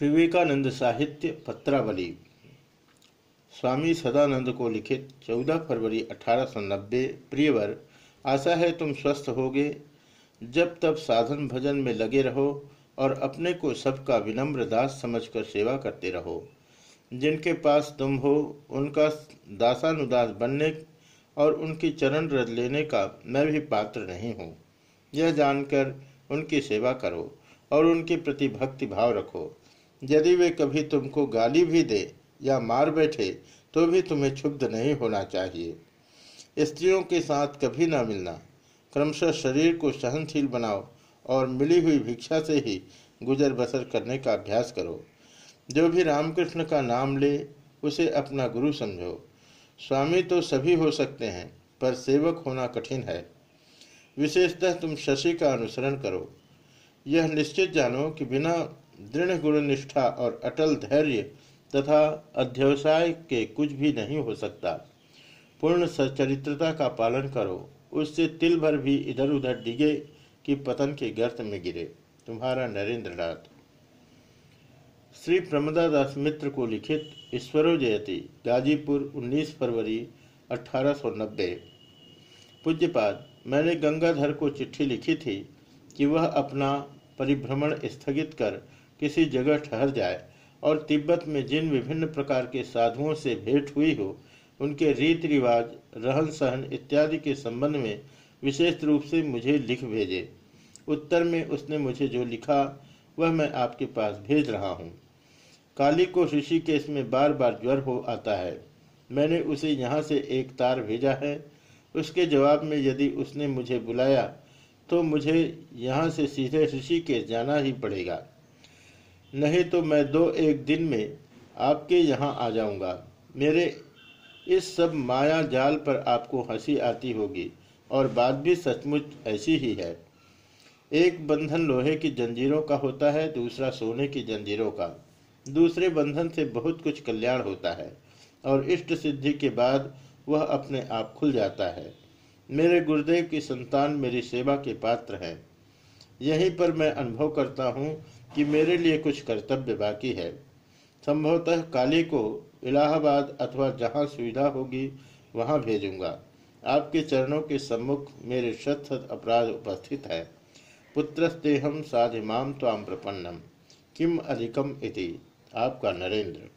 विवेकानंद साहित्य पत्रावली। स्वामी सदानंद को लिखित 14 फरवरी 1890 प्रियवर, आशा है तुम स्वस्थ होगे। जब तब साधन भजन में लगे रहो और अपने को सबका विनम्र दास समझकर सेवा करते रहो। जिनके पास तुम हो, उनका दासानुदास बनने और उनकी चरण रद लेने का मैं भी पात्र नहीं हूँ। यह जानकर उनकी सेवा करो और उनके प्रति भक्ति भाव रखो। यदि वे कभी तुमको गाली भी दे या मार बैठे तो भी तुम्हें क्षुब्ध नहीं होना चाहिए। स्त्रियों के साथ कभी ना मिलना। क्रमशः शरीर को सहनशील बनाओ और मिली हुई भिक्षा से ही गुजर बसर करने का अभ्यास करो। जो भी रामकृष्ण का नाम ले, उसे अपना गुरु समझो। स्वामी तो सभी हो सकते हैं, पर सेवक होना कठिन है। विशेषतः तुम शशि का अनुसरण करो। यह निश्चित जानो कि बिना दृढ़ गुण निष्ठा और अटल धैर्य तथा अध्यवसाय के कुछ भी नहीं हो सकता। पूर्ण सचरित्रता का पालन करो। उससे तिल भर भी इधर उधर डिगे कि पतन के गर्त में गिरे। तुम्हारा नरेंद्र नाथ श्री प्रमदा दास मित्र को लिखित ईश्वरो जयती, गाजीपुर 19 फरवरी 1890 पूज्यपाद, मैंने गंगाधर को चिट्ठी लिखी थी कि वह अपना परिभ्रमण स्थगित कर किसी जगह ठहर जाए और तिब्बत में जिन विभिन्न प्रकार के साधुओं से भेंट हुई हो, उनके रीति रिवाज रहन सहन इत्यादि के संबंध में विशेष रूप से मुझे लिख भेजे। उत्तर में उसने मुझे जो लिखा, वह मैं आपके पास भेज रहा हूँ। काली को ऋषि ऋषिकेश में बार बार ज्वर हो आता है। मैंने उसे यहाँ से एक तार भेजा है। उसके जवाब में यदि उसने मुझे बुलाया तो मुझे यहाँ से सीधे ऋषि ऋषिकेश जाना ही पड़ेगा। नहीं तो मैं दो एक दिन में आपके यहाँ आ जाऊँगा। मेरे इस सब माया जाल पर आपको हँसी आती होगी, और बात भी सचमुच ऐसी ही है। एक बंधन लोहे की जंजीरों का होता है, दूसरा सोने की जंजीरों का। दूसरे बंधन से बहुत कुछ कल्याण होता है, और इष्ट सिद्धि के बाद वह अपने आप खुल जाता है। मेरे गुरुदेव की संतान मेरी सेवा के पात्र है। यहीं पर मैं अनुभव करता हूँ कि मेरे लिए कुछ कर्तव्य बाकी है। संभवतः काली को इलाहाबाद अथवा जहाँ सुविधा होगी, वहाँ भेजूँगा। आपके चरणों के सम्मुख मेरे शत शत अपराध उपस्थित है। पुत्रस्तेहम साधिमाम ताम प्रपन्नम। किम अधिकम इति? आपका नरेंद्र।